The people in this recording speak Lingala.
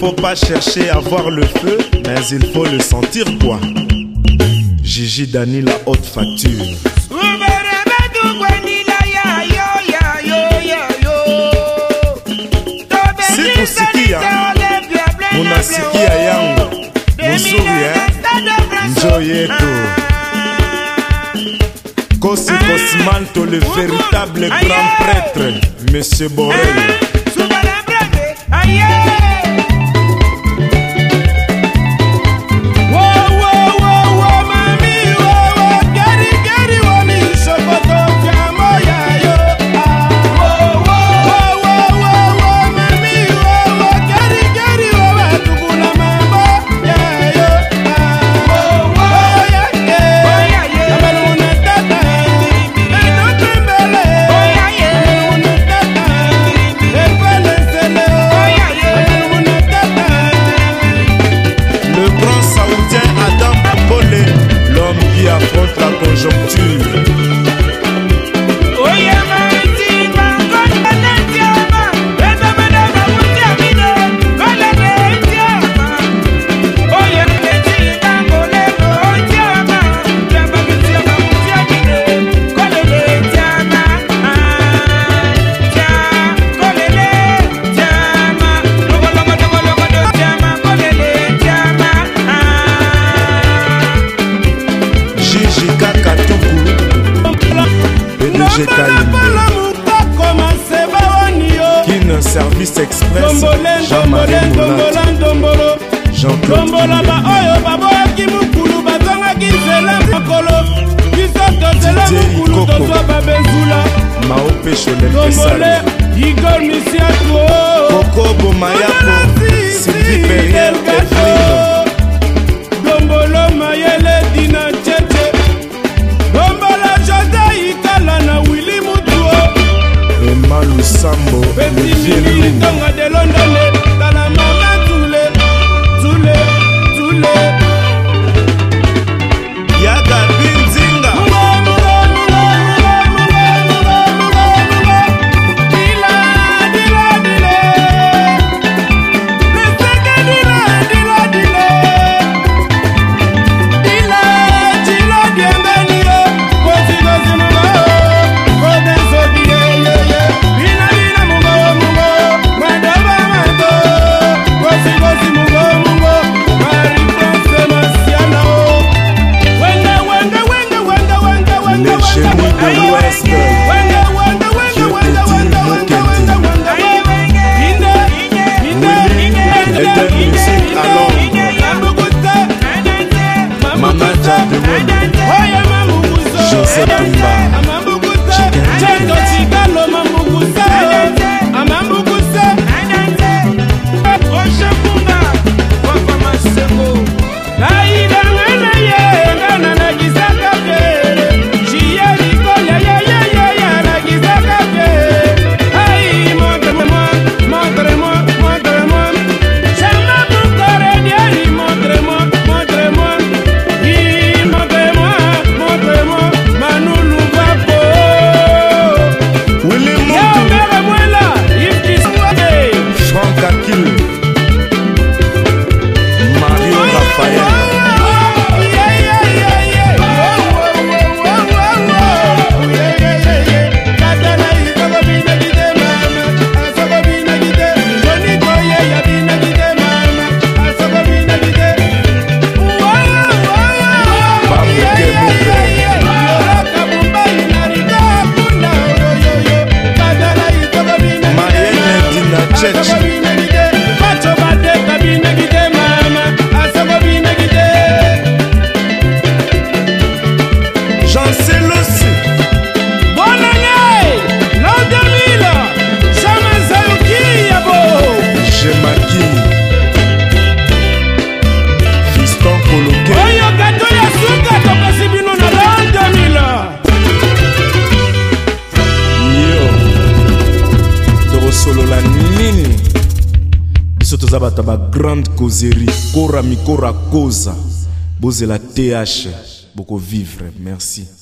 faut pas chercher à voir le feu, mais il faut le sentir quoi. Gigi Dani la haute facture. Sikia, muna sikia vous muzuri eh? Hein. Njo tout. Cosi Cosmanto, le véritable grand prêtre, Monsieur Borel. roger kalembelamutako maseba wanio kina service expressdombolendombolendombolo dombola baoyo baboyaki mokulu bazongaki nzela mokolo biso tozela mokulu tozwa babezula maopesholeombole igor misiato kokoboma yako sidiperien eprino Western. Western. nini biso toza bato ya bagrande causerie kora mikora koza bozela th bokovivre merci